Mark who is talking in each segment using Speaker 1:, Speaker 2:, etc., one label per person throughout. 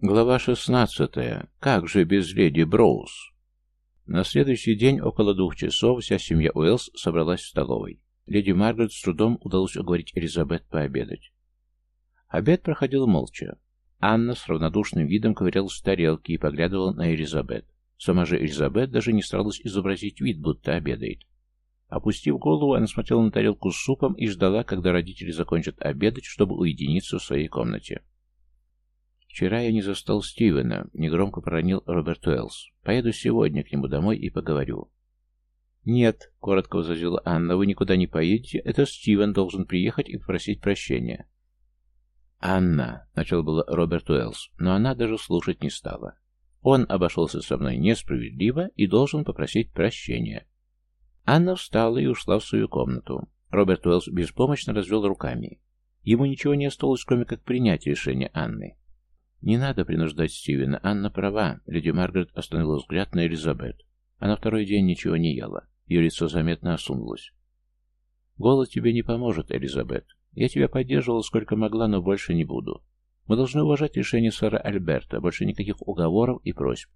Speaker 1: Глава шестнадцатая. Как же без леди Броуз? На следующий день около двух часов вся семья Уэллс собралась в столовой. Леди Маргарет с трудом удалось уговорить Элизабет пообедать. Обед проходил молча. Анна с равнодушным видом ковырялась в тарелке и поглядывала на Элизабет. Сама же Элизабет даже не старалась изобразить вид, будто обедает. Опустив голову, она смотрела на тарелку с супом и ждала, когда родители закончат обедать, чтобы уединиться в своей комнате. «Вчера я не застал Стивена», — негромко проронил Роберт Уэллс. «Поеду сегодня к нему домой и поговорю». «Нет», — коротко возразила Анна, — «вы никуда не поедете. Это Стивен должен приехать и попросить прощения». «Анна», — начал было Роберт Уэллс, но она даже слушать не стала. «Он обошелся со мной несправедливо и должен попросить прощения». Анна встала и ушла в свою комнату. Роберт Уэллс беспомощно развел руками. Ему ничего не осталось, кроме как принять решение Анны. «Не надо принуждать Стивена. Анна права». Леди Маргарет остановила взгляд на Элизабет. Она второй день ничего не ела. Ее лицо заметно осунулось. «Голод тебе не поможет, Элизабет. Я тебя поддерживала сколько могла, но больше не буду. Мы должны уважать решение сэра Альберта. Больше никаких уговоров и просьб».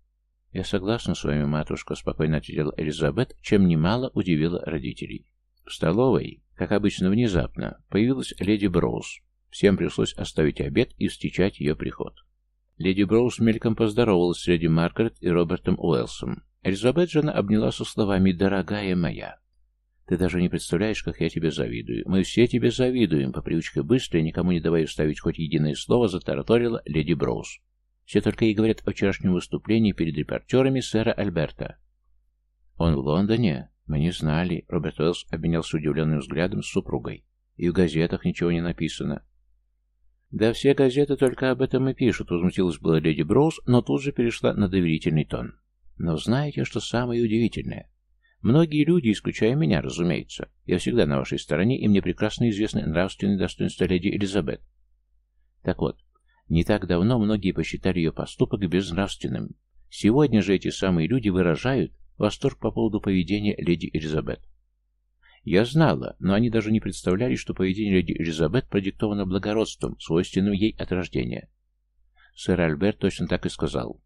Speaker 1: «Я согласна с вами, матушка», — спокойно ответила Элизабет, чем немало удивила родителей. В столовой, как обычно внезапно, появилась леди Броуз. Всем пришлось оставить обед и встречать ее приход. Леди Броуз мельком поздоровалась с леди Маргарет и Робертом Уэлсом. Элизабет же обняла со словами «Дорогая моя». «Ты даже не представляешь, как я тебе завидую. Мы все тебе завидуем», — по привычке быстро, никому не давая вставить хоть единое слово, затараторила леди Броуз. Все только и говорят о вчерашнем выступлении перед репортерами сэра Альберта. «Он в Лондоне? Мы не знали». Роберт Уэллс обменялся удивленным взглядом с супругой. «И в газетах ничего не написано. «Да все газеты только об этом и пишут», — возмутилась была леди Броуз, но тут же перешла на доверительный тон. «Но знаете, что самое удивительное? Многие люди, исключая меня, разумеется, я всегда на вашей стороне, и мне прекрасно известны нравственные достоинства леди Элизабет. Так вот, не так давно многие посчитали ее поступок безнравственным. Сегодня же эти самые люди выражают восторг по поводу поведения леди Элизабет. Я знала, но они даже не представляли, что поведение леди Элизабет продиктовано благородством, свойственным ей от рождения. Сэр Альберт точно так и сказал.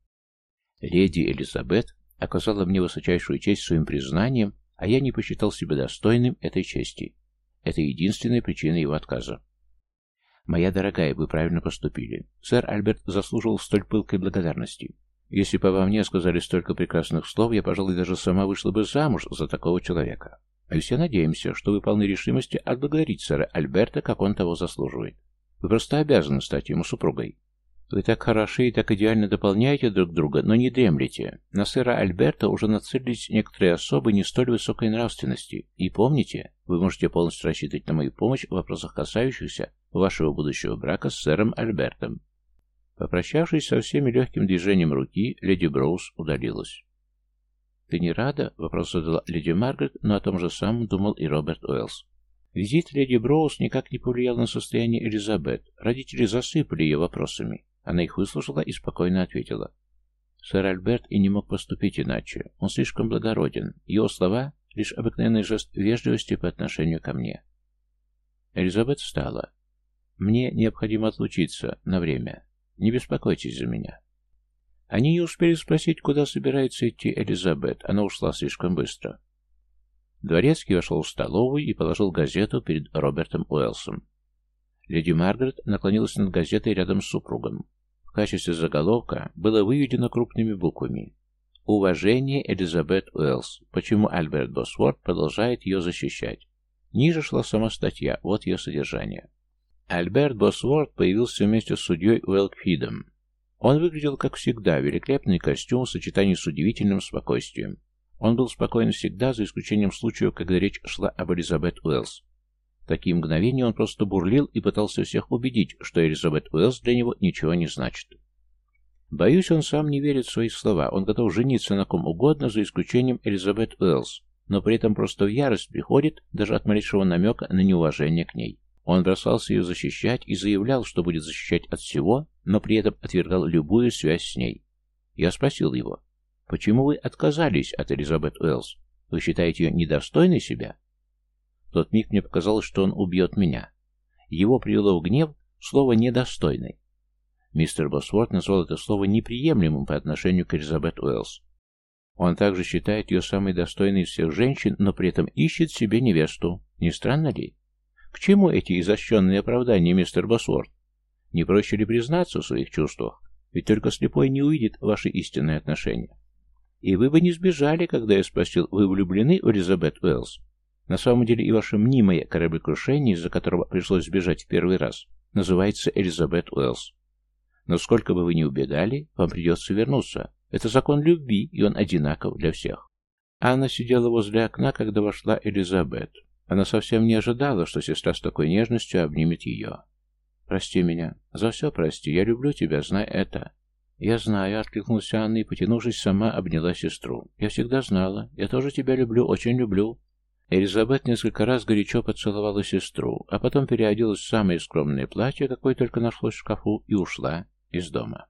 Speaker 1: Леди Элизабет оказала мне высочайшую честь своим признанием, а я не посчитал себя достойным этой чести. Это единственная причина его отказа. «Моя дорогая, вы правильно поступили. Сэр Альберт заслуживал столь пылкой благодарности. Если бы обо мне сказали столько прекрасных слов, я, пожалуй, даже сама вышла бы замуж за такого человека. А все надеемся, что вы полны решимости отблагодарить сэра Альберта, как он того заслуживает. Вы просто обязаны стать ему супругой. Вы так хороши и так идеально дополняете друг друга, но не дремлете. На сэра Альберта уже нацелились некоторые особы не столь высокой нравственности. И помните, вы можете полностью рассчитывать на мою помощь в вопросах, касающихся вашего будущего брака с сэром Альбертом. Попрощавшись со всеми легким движением руки, леди Броуз удалилась. «Ты не рада?» — вопрос задала леди Маргарет, но о том же самом думал и Роберт Уэллс. Визит леди Броуз никак не повлиял на состояние Элизабет. Родители засыпали ее вопросами. Она их выслушала и спокойно ответила. Сэр Альберт и не мог поступить иначе. Он слишком благороден. Его слова — лишь обыкновенный жест вежливости по отношению ко мне. Элизабет встала. «Мне необходимо отлучиться на время. Не беспокойтесь за меня». Они не успели спросить, куда собирается идти Элизабет. Она ушла слишком быстро. Дворецкий вошел в столовую и положил газету перед Робертом Уэлсом. Леди Маргарет наклонилась над газетой рядом с супругом. В качестве заголовка было выведено крупными буквами «Уважение Элизабет Уэллс. Почему Альберт Босворд продолжает ее защищать?» Ниже шла сама статья, вот ее содержание. Альберт Босворд появился вместе с судьей Уэлкфидом, он выглядел, как всегда, великолепный костюм в сочетании с удивительным спокойствием. Он был спокоен всегда, за исключением случаев, когда речь шла об Элизабет Уэллс. В такие мгновения он просто бурлил и пытался всех убедить, что Элизабет Уэллс для него ничего не значит. Боюсь, он сам не верит в свои слова. Он готов жениться на ком угодно, за исключением Элизабет Уэллс, но при этом просто в ярость приходит даже от малейшего намека на неуважение к ней. Он бросался ее защищать и заявлял, что будет защищать от всего, но при этом отвергал любую связь с ней. Я спросил его, почему вы отказались от Элизабет Уэллс? Вы считаете ее недостойной себя? В тот миг мне показалось, что он убьет меня. Его привело в гнев слово «недостойный». Мистер Босворд назвал это слово неприемлемым по отношению к Элизабет Уэллс. Он также считает ее самой достойной из всех женщин, но при этом ищет себе невесту. Не странно ли? К чему эти изощренные оправдания, мистер Босворд? Не проще ли признаться в своих чувствах? Ведь только слепой не увидит ваши истинные отношения. И вы бы не сбежали, когда я спросил, вы влюблены в Элизабет Уэллс? На самом деле и ваше мнимое кораблекрушение, из-за которого пришлось сбежать в первый раз, называется Элизабет Уэллс. Но сколько бы вы ни убегали, вам придется вернуться. Это закон любви, и он одинаков для всех. Анна сидела возле окна, когда вошла Элизабет. Она совсем не ожидала, что сестра с такой нежностью обнимет ее. «Прости меня. За все прости. Я люблю тебя, знай это». «Я знаю», — откликнулась Анна и, потянувшись, сама обняла сестру. «Я всегда знала. Я тоже тебя люблю, очень люблю». Элизабет несколько раз горячо поцеловала сестру, а потом переоделась в самое скромное платье, какое только нашлось в шкафу, и ушла из дома.